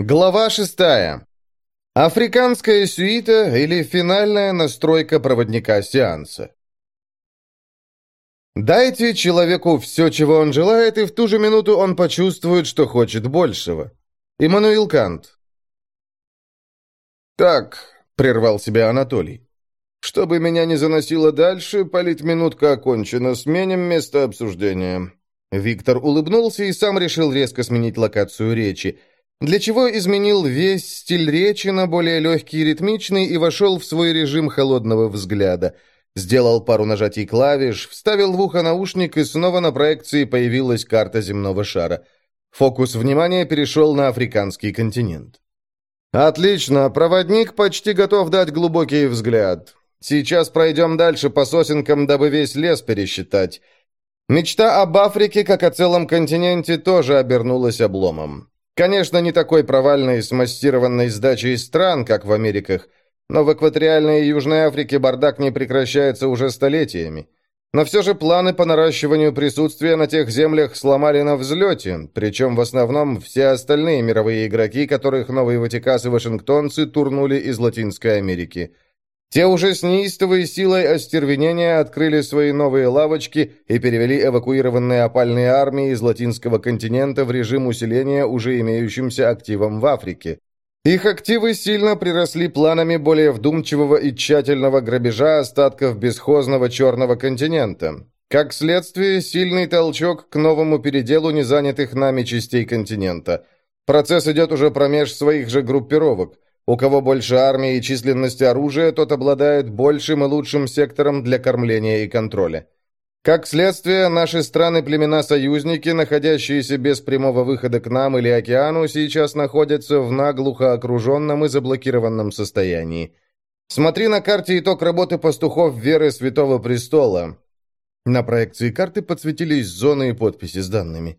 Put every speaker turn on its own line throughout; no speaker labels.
Глава шестая. Африканская сюита или финальная настройка проводника сеанса. Дайте человеку все, чего он желает, и в ту же минуту он почувствует, что хочет большего. Иммануил Кант. «Так», — прервал себя Анатолий, — «чтобы меня не заносило дальше, политминутка окончена, сменим место обсуждения». Виктор улыбнулся и сам решил резко сменить локацию речи — для чего изменил весь стиль речи на более легкий и ритмичный и вошел в свой режим холодного взгляда. Сделал пару нажатий клавиш, вставил в ухо наушник, и снова на проекции появилась карта земного шара. Фокус внимания перешел на африканский континент. «Отлично, проводник почти готов дать глубокий взгляд. Сейчас пройдем дальше по сосенкам, дабы весь лес пересчитать». Мечта об Африке, как о целом континенте, тоже обернулась обломом. Конечно, не такой провальной смастированной сдачей стран, как в Америках, но в экваториальной Южной Африке бардак не прекращается уже столетиями. Но все же планы по наращиванию присутствия на тех землях сломали на взлете, причем в основном все остальные мировые игроки, которых новые Ватикас и Вашингтонцы турнули из Латинской Америки – те уже с неистовой силой остервенения открыли свои новые лавочки и перевели эвакуированные опальные армии из латинского континента в режим усиления уже имеющимся активом в Африке. Их активы сильно приросли планами более вдумчивого и тщательного грабежа остатков бесхозного черного континента. Как следствие, сильный толчок к новому переделу незанятых нами частей континента. Процесс идет уже промеж своих же группировок – у кого больше армии и численности оружия, тот обладает большим и лучшим сектором для кормления и контроля. Как следствие, наши страны-племена-союзники, находящиеся без прямого выхода к нам или океану, сейчас находятся в наглухо окруженном и заблокированном состоянии. Смотри на карте итог работы пастухов веры Святого Престола. На проекции карты подсветились зоны и подписи с данными.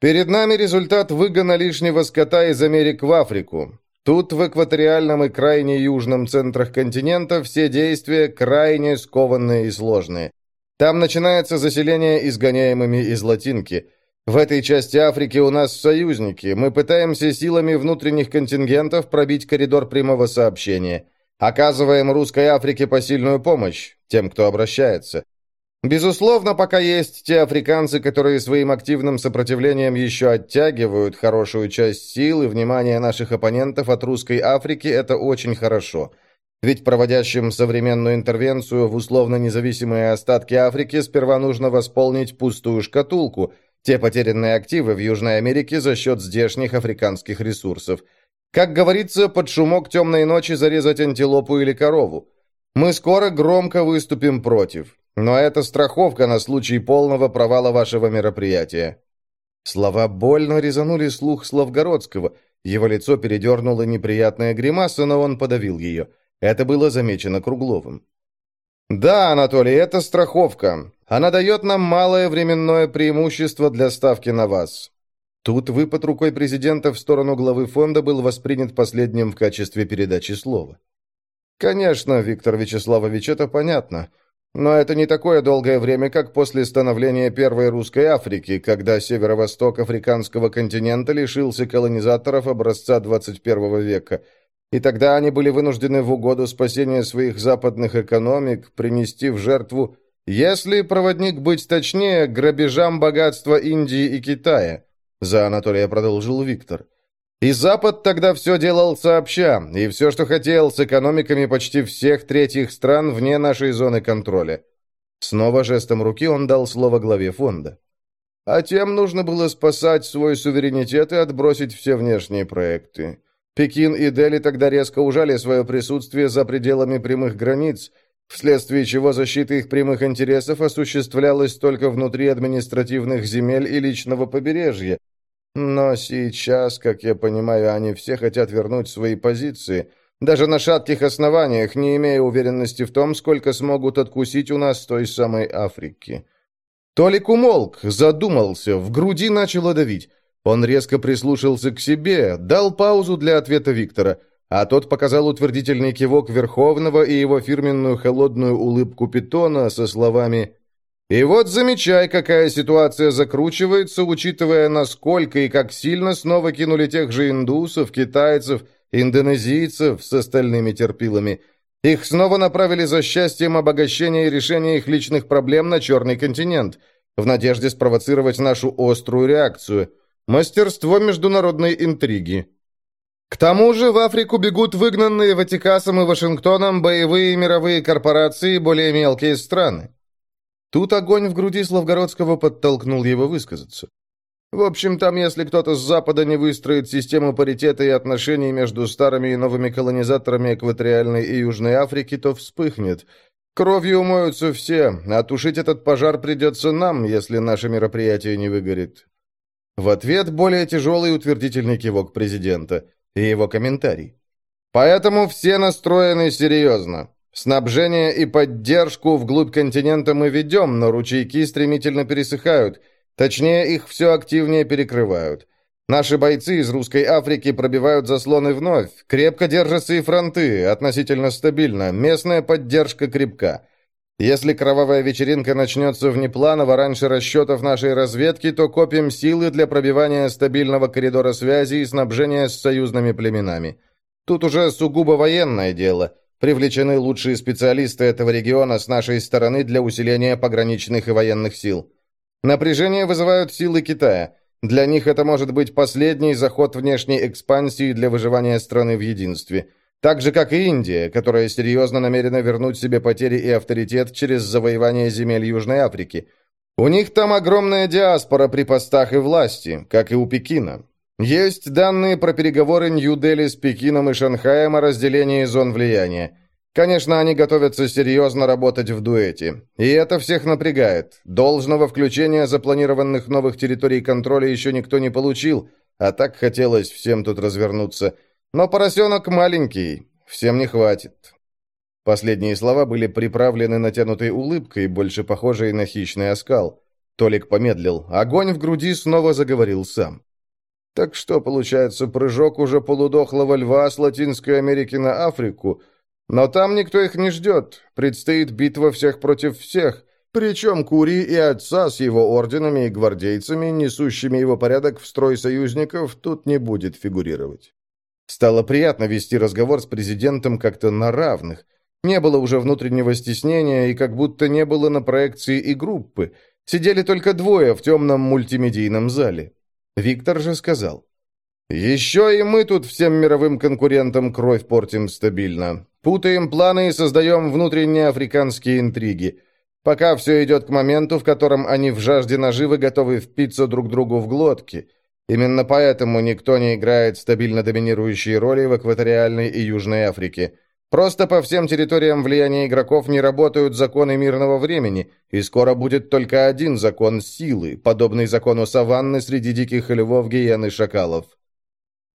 Перед нами результат выгона лишнего скота из Америк в Африку. Тут, в экваториальном и крайне южном центрах континента, все действия крайне скованные и сложные. Там начинается заселение изгоняемыми из латинки. В этой части Африки у нас союзники. Мы пытаемся силами внутренних контингентов пробить коридор прямого сообщения. Оказываем русской Африке посильную помощь, тем, кто обращается. Безусловно, пока есть те африканцы, которые своим активным сопротивлением еще оттягивают хорошую часть сил и внимания наших оппонентов от русской Африки, это очень хорошо. Ведь проводящим современную интервенцию в условно независимые остатки Африки сперва нужно восполнить пустую шкатулку, те потерянные активы в Южной Америке за счет здешних африканских ресурсов. Как говорится, под шумок темной ночи зарезать антилопу или корову. Мы скоро громко выступим против. Но это страховка на случай полного провала вашего мероприятия». Слова больно резанули слух Славгородского. Его лицо передернуло неприятная гримаса, но он подавил ее. Это было замечено Кругловым. «Да, Анатолий, это страховка. Она дает нам малое временное преимущество для ставки на вас». Тут выпад рукой президента в сторону главы фонда был воспринят последним в качестве передачи слова. «Конечно, Виктор Вячеславович, это понятно. Но это не такое долгое время, как после становления Первой Русской Африки, когда северо-восток африканского континента лишился колонизаторов образца 21 века. И тогда они были вынуждены в угоду спасения своих западных экономик принести в жертву, если проводник быть точнее, грабежам богатства Индии и Китая, за Анатолия продолжил Виктор. И Запад тогда все делал сообща, и все, что хотел, с экономиками почти всех третьих стран вне нашей зоны контроля. Снова жестом руки он дал слово главе фонда. А тем нужно было спасать свой суверенитет и отбросить все внешние проекты. Пекин и Дели тогда резко ужали свое присутствие за пределами прямых границ, вследствие чего защита их прямых интересов осуществлялась только внутри административных земель и личного побережья, но сейчас, как я понимаю, они все хотят вернуть свои позиции, даже на шатких основаниях, не имея уверенности в том, сколько смогут откусить у нас той самой Африки. Толик умолк, задумался, в груди начало давить. Он резко прислушался к себе, дал паузу для ответа Виктора, а тот показал утвердительный кивок Верховного и его фирменную холодную улыбку Питона со словами И вот замечай, какая ситуация закручивается, учитывая, насколько и как сильно снова кинули тех же индусов, китайцев, индонезийцев с остальными терпилами. Их снова направили за счастьем обогащения и решения их личных проблем на Черный континент, в надежде спровоцировать нашу острую реакцию. Мастерство международной интриги. К тому же в Африку бегут выгнанные Ватикасом и Вашингтоном боевые мировые корпорации и более мелкие страны. Тут огонь в груди Славгородского подтолкнул его высказаться. В общем, там, если кто-то с Запада не выстроит систему паритета и отношений между старыми и новыми колонизаторами экваториальной и Южной Африки, то вспыхнет. Кровью умоются все, а тушить этот пожар придется нам, если наше мероприятие не выгорит. В ответ более тяжелый утвердительный кивок президента и его комментарий. Поэтому все настроены серьезно. Снабжение и поддержку вглубь континента мы ведем, но ручейки стремительно пересыхают. Точнее, их все активнее перекрывают. Наши бойцы из русской Африки пробивают заслоны вновь. Крепко держатся и фронты, относительно стабильно. Местная поддержка крепка. Если кровавая вечеринка начнется внепланово раньше расчетов нашей разведки, то копим силы для пробивания стабильного коридора связи и снабжения с союзными племенами. Тут уже сугубо военное дело – Привлечены лучшие специалисты этого региона с нашей стороны для усиления пограничных и военных сил. Напряжение вызывают силы Китая. Для них это может быть последний заход внешней экспансии для выживания страны в единстве. Так же, как и Индия, которая серьезно намерена вернуть себе потери и авторитет через завоевание земель Южной Африки. У них там огромная диаспора при постах и власти, как и у Пекина. Есть данные про переговоры Нью-Дели с Пекином и Шанхаем о разделении зон влияния. Конечно, они готовятся серьезно работать в дуэте. И это всех напрягает. Должного включения запланированных новых территорий контроля еще никто не получил, а так хотелось всем тут развернуться. Но поросенок маленький, всем не хватит. Последние слова были приправлены натянутой улыбкой, больше похожей на хищный оскал. Толик помедлил. Огонь в груди снова заговорил сам. Так что, получается, прыжок уже полудохлого льва с Латинской Америки на Африку? Но там никто их не ждет. Предстоит битва всех против всех. Причем Кури и отца с его орденами и гвардейцами, несущими его порядок в строй союзников, тут не будет фигурировать. Стало приятно вести разговор с президентом как-то на равных. Не было уже внутреннего стеснения, и как будто не было на проекции и группы. Сидели только двое в темном мультимедийном зале. Виктор же сказал, «Еще и мы тут всем мировым конкурентам кровь портим стабильно. Путаем планы и создаем внутренние африканские интриги. Пока все идет к моменту, в котором они в жажде наживы готовы впиться друг другу в глотки. Именно поэтому никто не играет стабильно доминирующие роли в экваториальной и Южной Африке. Просто по всем территориям влияния игроков не работают законы мирного времени, и скоро будет только один закон силы, подобный закону саванны среди диких львов, гиен и шакалов.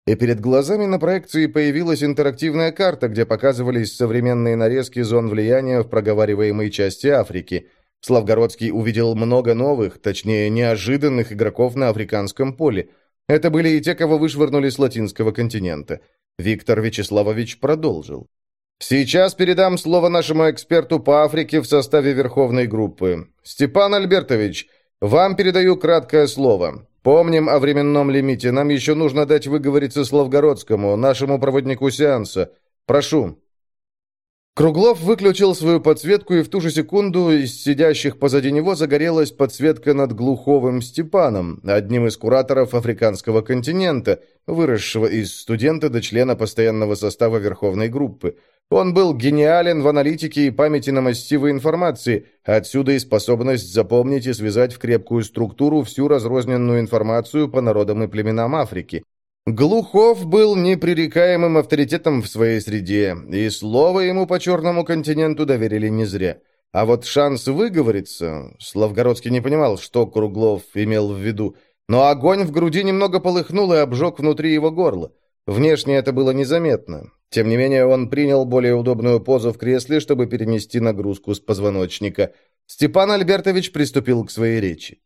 И перед глазами на проекции появилась интерактивная карта, где показывались современные нарезки зон влияния в проговариваемой части Африки. Славгородский увидел много новых, точнее, неожиданных игроков на африканском поле. Это были и те, кого вышвырнули с латинского континента. Виктор Вячеславович продолжил. Сейчас передам слово нашему эксперту по Африке в составе Верховной группы. Степан Альбертович, вам передаю краткое слово. Помним о временном лимите. Нам еще нужно дать выговориться Славгородскому, нашему проводнику сеанса. Прошу. Круглов выключил свою подсветку, и в ту же секунду из сидящих позади него загорелась подсветка над Глуховым Степаном, одним из кураторов африканского континента, выросшего из студента до члена постоянного состава Верховной группы. Он был гениален в аналитике и памяти на массивы информации, отсюда и способность запомнить и связать в крепкую структуру всю разрозненную информацию по народам и племенам Африки. Глухов был непререкаемым авторитетом в своей среде, и слово ему по Черному континенту доверили не зря. А вот шанс выговориться... Славгородский не понимал, что Круглов имел в виду, но огонь в груди немного полыхнул и обжег внутри его горла. Внешне это было незаметно. Тем не менее, он принял более удобную позу в кресле, чтобы перенести нагрузку с позвоночника. Степан Альбертович приступил к своей речи.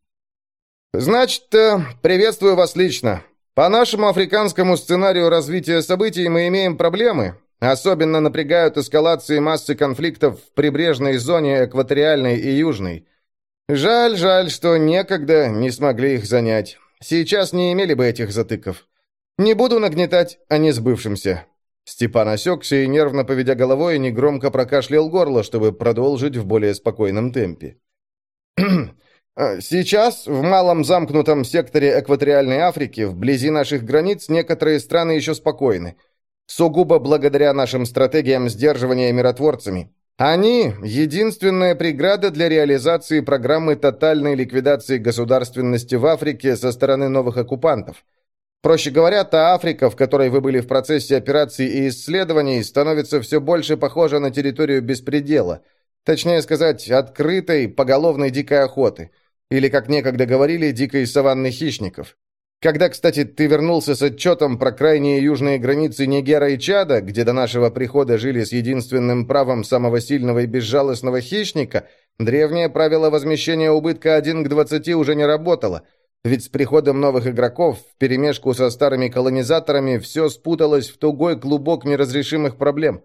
«Значит, э, приветствую вас лично. По нашему африканскому сценарию развития событий мы имеем проблемы. Особенно напрягают эскалации массы конфликтов в прибрежной зоне экваториальной и южной. Жаль, жаль, что некогда не смогли их занять. Сейчас не имели бы этих затыков. Не буду нагнетать о несбывшемся». Степан осекся и, нервно поведя головой, негромко прокашлял горло, чтобы продолжить в более спокойном темпе. А, «Сейчас в малом замкнутом секторе экваториальной Африки, вблизи наших границ, некоторые страны еще спокойны. Сугубо благодаря нашим стратегиям сдерживания миротворцами. Они – единственная преграда для реализации программы тотальной ликвидации государственности в Африке со стороны новых оккупантов. Проще говоря, та Африка, в которой вы были в процессе операций и исследований, становится все больше похожа на территорию беспредела. Точнее сказать, открытой, поголовной дикой охоты. Или, как некогда говорили, дикой саванны хищников. Когда, кстати, ты вернулся с отчетом про крайние южные границы Нигера и Чада, где до нашего прихода жили с единственным правом самого сильного и безжалостного хищника, древнее правило возмещения убытка 1 к 20 уже не работало, ведь с приходом новых игроков, вперемешку со старыми колонизаторами, все спуталось в тугой клубок неразрешимых проблем.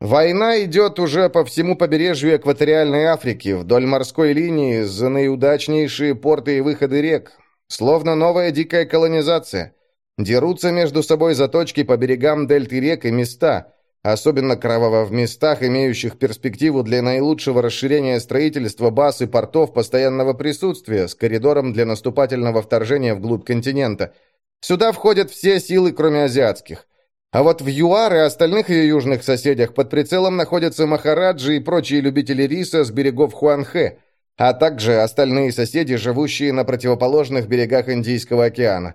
Война идет уже по всему побережью экваториальной Африки, вдоль морской линии, за наиудачнейшие порты и выходы рек, Словно новая дикая колонизация. Дерутся между собой заточки по берегам дельты рек и места, особенно кроваво в местах, имеющих перспективу для наилучшего расширения строительства баз и портов постоянного присутствия с коридором для наступательного вторжения вглубь континента. Сюда входят все силы, кроме азиатских. А вот в ЮАР и остальных ее южных соседях под прицелом находятся Махараджи и прочие любители риса с берегов Хуанхэ – а также остальные соседи, живущие на противоположных берегах Индийского океана.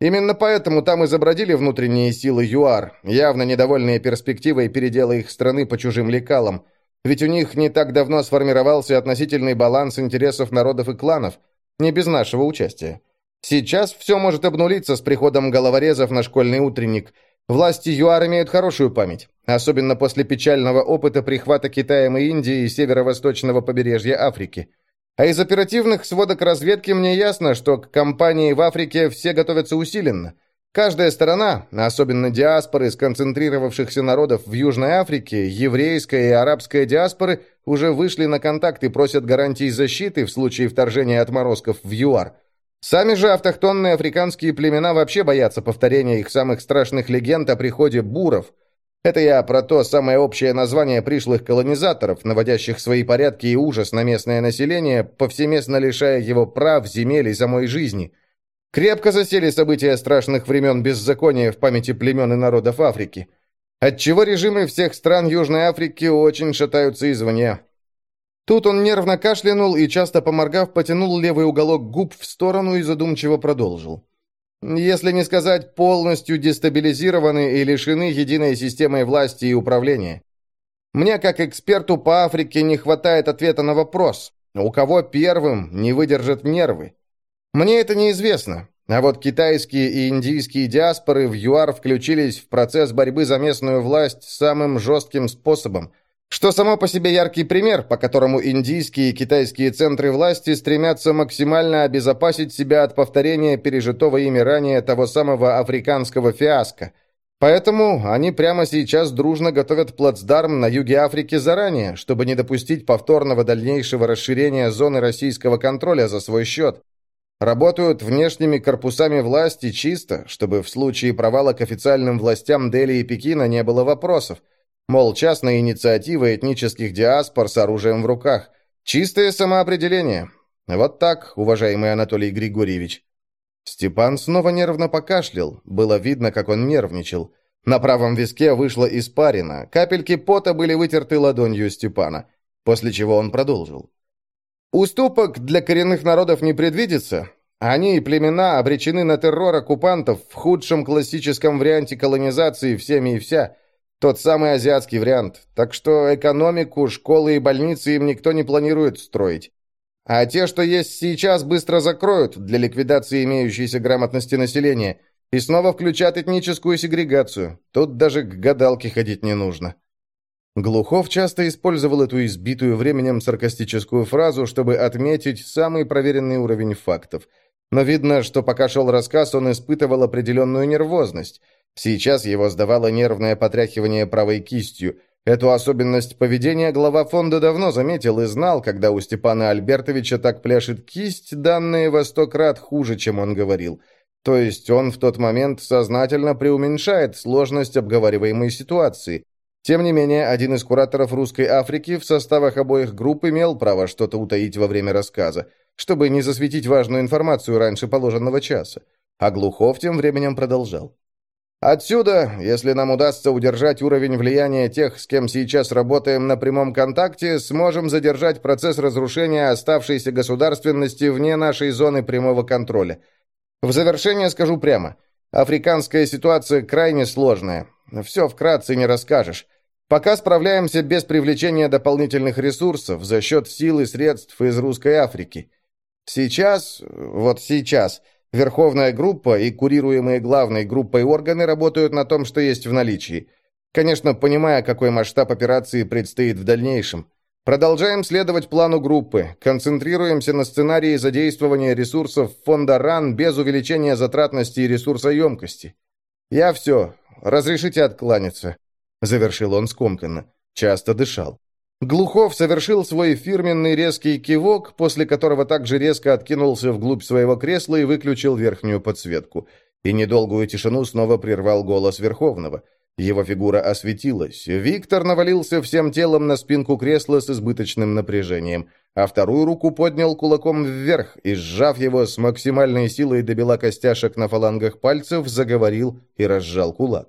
Именно поэтому там и забродили внутренние силы ЮАР, явно недовольные перспективой передела их страны по чужим лекалам. Ведь у них не так давно сформировался относительный баланс интересов народов и кланов, не без нашего участия. Сейчас все может обнулиться с приходом головорезов на школьный утренник. Власти ЮАР имеют хорошую память, особенно после печального опыта прихвата Китаем и Индии и северо-восточного побережья Африки. А из оперативных сводок разведки мне ясно, что к кампании в Африке все готовятся усиленно. Каждая сторона, особенно диаспоры сконцентрировавшихся народов в Южной Африке, еврейская и арабская диаспоры, уже вышли на контакт и просят гарантий защиты в случае вторжения отморозков в ЮАР. Сами же автохтонные африканские племена вообще боятся повторения их самых страшных легенд о приходе буров – это я про то самое общее название пришлых колонизаторов, наводящих свои порядки и ужас на местное население, повсеместно лишая его прав, земель и самой жизни. Крепко засели события страшных времен беззакония в памяти племен и народов Африки. Отчего режимы всех стран Южной Африки очень шатаются извне. Тут он нервно кашлянул и, часто поморгав, потянул левый уголок губ в сторону и задумчиво продолжил если не сказать полностью дестабилизированы и лишены единой системой власти и управления. Мне, как эксперту по Африке, не хватает ответа на вопрос, у кого первым не выдержат нервы. Мне это неизвестно, а вот китайские и индийские диаспоры в ЮАР включились в процесс борьбы за местную власть самым жестким способом – что само по себе яркий пример, по которому индийские и китайские центры власти стремятся максимально обезопасить себя от повторения пережитого ими ранее того самого африканского фиаско. Поэтому они прямо сейчас дружно готовят плацдарм на юге Африки заранее, чтобы не допустить повторного дальнейшего расширения зоны российского контроля за свой счет. Работают внешними корпусами власти чисто, чтобы в случае провала к официальным властям Дели и Пекина не было вопросов – Мол, частная инициатива этнических диаспор с оружием в руках. Чистое самоопределение. Вот так, уважаемый Анатолий Григорьевич. Степан снова нервно покашлял. Было видно, как он нервничал. На правом виске вышла испарина. Капельки пота были вытерты ладонью Степана. После чего он продолжил. «Уступок для коренных народов не предвидится. Они и племена обречены на террор оккупантов в худшем классическом варианте колонизации всеми и вся – тот самый азиатский вариант. Так что экономику, школы и больницы им никто не планирует строить. А те, что есть сейчас, быстро закроют для ликвидации имеющейся грамотности населения и снова включат этническую сегрегацию. Тут даже к гадалке ходить не нужно. Глухов часто использовал эту избитую временем саркастическую фразу, чтобы отметить самый проверенный уровень фактов. Но видно, что пока шел рассказ, он испытывал определенную нервозность – Сейчас его сдавало нервное потряхивание правой кистью. Эту особенность поведения глава фонда давно заметил и знал, когда у Степана Альбертовича так пляшет кисть, данные во сто крат хуже, чем он говорил. То есть он в тот момент сознательно преуменьшает сложность обговариваемой ситуации. Тем не менее, один из кураторов Русской Африки в составах обоих групп имел право что-то утаить во время рассказа, чтобы не засветить важную информацию раньше положенного часа. А Глухов тем временем продолжал. Отсюда, если нам удастся удержать уровень влияния тех, с кем сейчас работаем на прямом контакте, сможем задержать процесс разрушения оставшейся государственности вне нашей зоны прямого контроля. В завершение скажу прямо. Африканская ситуация крайне сложная. Все вкратце не расскажешь. Пока справляемся без привлечения дополнительных ресурсов за счет сил и средств из Русской Африки. Сейчас, вот сейчас – Верховная группа и курируемые главной группой органы работают на том, что есть в наличии. Конечно, понимая, какой масштаб операции предстоит в дальнейшем. Продолжаем следовать плану группы, концентрируемся на сценарии задействования ресурсов фонда РАН без увеличения затратности и ресурсоемкости. «Я все. Разрешите откланяться», — завершил он скомканно. Часто дышал. Глухов совершил свой фирменный резкий кивок, после которого также резко откинулся вглубь своего кресла и выключил верхнюю подсветку. И недолгую тишину снова прервал голос Верховного. Его фигура осветилась. Виктор навалился всем телом на спинку кресла с избыточным напряжением, а вторую руку поднял кулаком вверх и, сжав его с максимальной силой до бела костяшек на фалангах пальцев, заговорил и разжал кулак.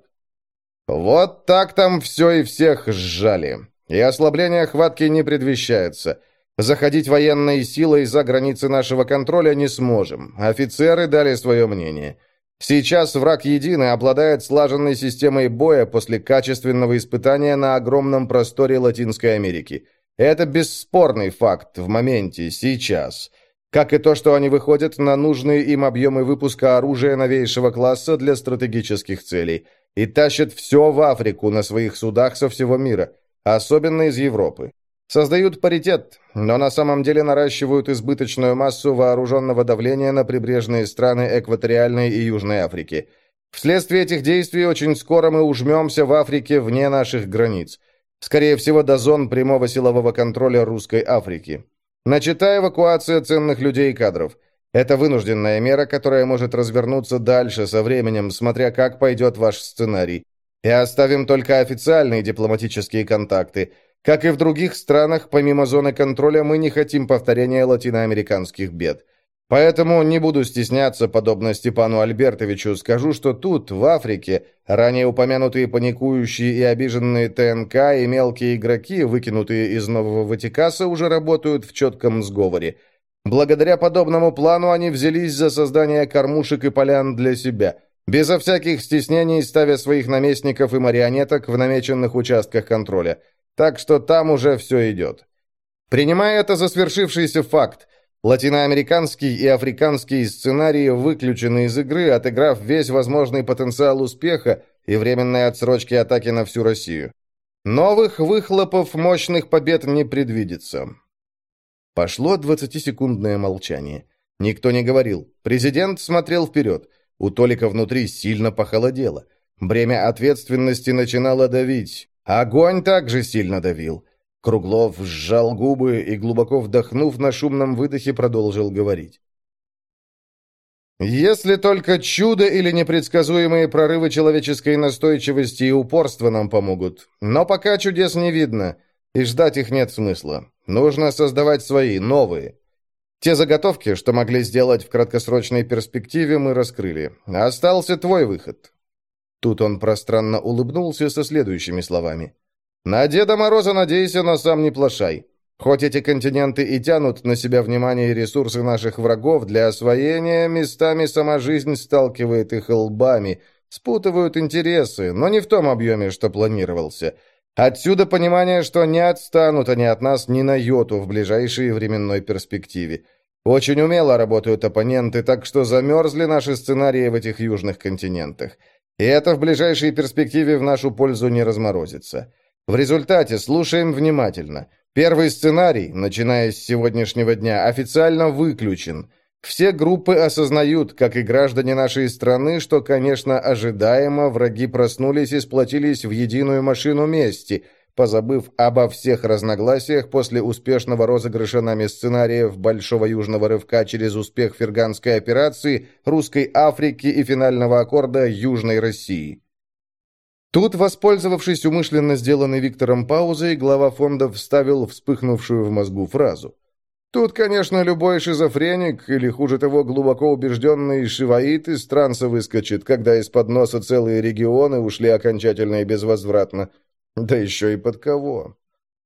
«Вот так там все и всех сжали. И ослабление хватки не предвещается. Заходить военной силой за границы нашего контроля не сможем. Офицеры дали свое мнение. Сейчас враг единый обладает слаженной системой боя после качественного испытания на огромном просторе Латинской Америки. Это бесспорный факт в моменте, сейчас. Как и то, что они выходят на нужные им объемы выпуска оружия новейшего класса для стратегических целей. И тащат все в Африку на своих судах со всего мира особенно из Европы. Создают паритет, но на самом деле наращивают избыточную массу вооруженного давления на прибрежные страны Экваториальной и Южной Африки. Вследствие этих действий очень скоро мы ужмемся в Африке вне наших границ. Скорее всего, до зон прямого силового контроля Русской Африки. Начата эвакуация ценных людей и кадров. Это вынужденная мера, которая может развернуться дальше со временем, смотря как пойдет ваш сценарий. И оставим только официальные дипломатические контакты. Как и в других странах, помимо зоны контроля, мы не хотим повторения латиноамериканских бед. Поэтому не буду стесняться, подобно Степану Альбертовичу, скажу, что тут, в Африке, ранее упомянутые паникующие и обиженные ТНК и мелкие игроки, выкинутые из Нового Ватикаса, уже работают в четком сговоре. Благодаря подобному плану они взялись за создание кормушек и полян для себя – Безо всяких стеснений ставя своих наместников и марионеток в намеченных участках контроля. Так что там уже все идет. Принимая это за свершившийся факт, латиноамериканский и африканский сценарии выключены из игры, отыграв весь возможный потенциал успеха и временной отсрочки атаки на всю Россию. Новых выхлопов мощных побед не предвидится. Пошло 20-секундное молчание. Никто не говорил. Президент смотрел вперед. У Толика внутри сильно похолодело. Бремя ответственности начинало давить. Огонь также сильно давил. Круглов сжал губы и, глубоко вдохнув на шумном выдохе, продолжил говорить. «Если только чудо или непредсказуемые прорывы человеческой настойчивости и упорства нам помогут. Но пока чудес не видно, и ждать их нет смысла. Нужно создавать свои, новые. Те заготовки, что могли сделать в краткосрочной перспективе, мы раскрыли. Остался твой выход». Тут он пространно улыбнулся со следующими словами. «На Деда Мороза надейся, но сам не плашай. Хоть эти континенты и тянут на себя внимание и ресурсы наших врагов для освоения, местами сама жизнь сталкивает их лбами, спутывают интересы, но не в том объеме, что планировался. Отсюда понимание, что не отстанут они от нас ни на йоту в ближайшей временной перспективе. Очень умело работают оппоненты, так что замерзли наши сценарии в этих южных континентах. И это в ближайшей перспективе в нашу пользу не разморозится. В результате слушаем внимательно. Первый сценарий, начиная с сегодняшнего дня, официально выключен. Все группы осознают, как и граждане нашей страны, что, конечно, ожидаемо враги проснулись и сплотились в единую машину мести, позабыв обо всех разногласиях после успешного розыгрыша нами сценариев Большого Южного Рывка через успех Ферганской операции, Русской Африки и финального аккорда Южной России. Тут, воспользовавшись умышленно сделанной Виктором паузой, глава фонда вставил вспыхнувшую в мозгу фразу. Тут, конечно, любой шизофреник, или, хуже того, глубоко убежденный шиваит из транса выскочит, когда из-под носа целые регионы ушли окончательно и безвозвратно. Да еще и под кого.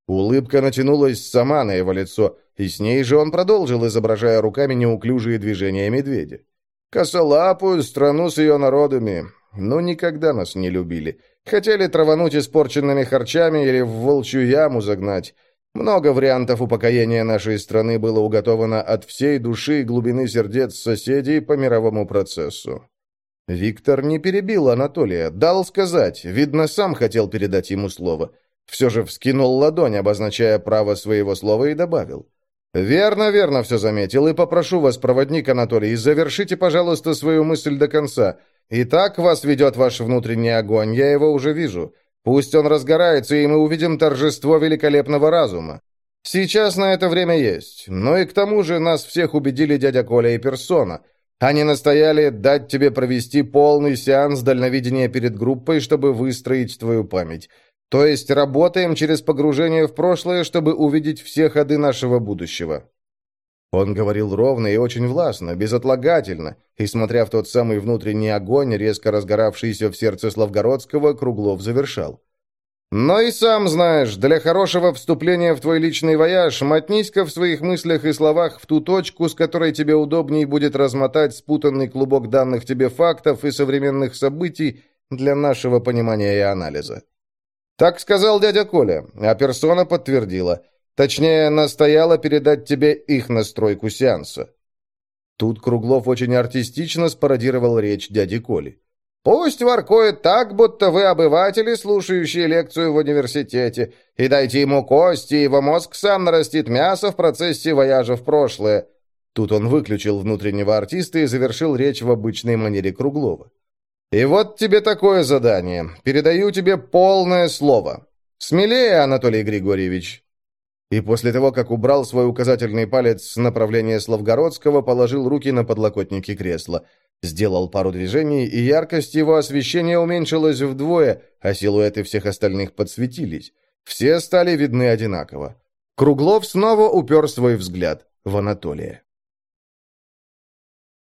Улыбка натянулась сама на его лицо, и с ней же он продолжил, изображая руками неуклюжие движения медведя. «Косолапую страну с ее народами. Ну, никогда нас не любили. Хотели травануть испорченными харчами или в волчью яму загнать. Много вариантов упокоения нашей страны было уготовано от всей души и глубины сердец соседей по мировому процессу. Виктор не перебил Анатолия, дал сказать, видно, сам хотел передать ему слово. Все же вскинул ладонь, обозначая право своего слова, и добавил. «Верно, верно все заметил, и попрошу вас, проводник Анатолий, завершите, пожалуйста, свою мысль до конца. И так вас ведет ваш внутренний огонь, я его уже вижу. Пусть он разгорается, и мы увидим торжество великолепного разума. Сейчас на это время есть. Но и к тому же нас всех убедили дядя Коля и персона. Они настояли дать тебе провести полный сеанс дальновидения перед группой, чтобы выстроить твою память. То есть работаем через погружение в прошлое, чтобы увидеть все ходы нашего будущего. Он говорил ровно и очень властно, безотлагательно, и, смотря в тот самый внутренний огонь, резко разгоравшийся в сердце Славгородского, Круглов завершал. «Но и сам знаешь, для хорошего вступления в твой личный вояж мотнись-ка в своих мыслях и словах в ту точку, с которой тебе удобней будет размотать спутанный клубок данных тебе фактов и современных событий для нашего понимания и анализа». Так сказал дядя Коля, а персона подтвердила – Точнее, настояла передать тебе их настройку сеанса». Тут Круглов очень артистично спародировал речь дяди Коли. «Пусть воркует так, будто вы обыватели, слушающие лекцию в университете, и дайте ему кости, его мозг сам нарастит мясо в процессе вояжа в прошлое». Тут он выключил внутреннего артиста и завершил речь в обычной манере Круглова. «И вот тебе такое задание. Передаю тебе полное слово. Смелее, Анатолий Григорьевич. И после того, как убрал свой указательный палец с направления Славгородского, положил руки на подлокотники кресла. Сделал пару движений, и яркость его освещения уменьшилась вдвое, а силуэты всех остальных подсветились. Все стали видны одинаково. Круглов снова упер свой взгляд в Анатолия.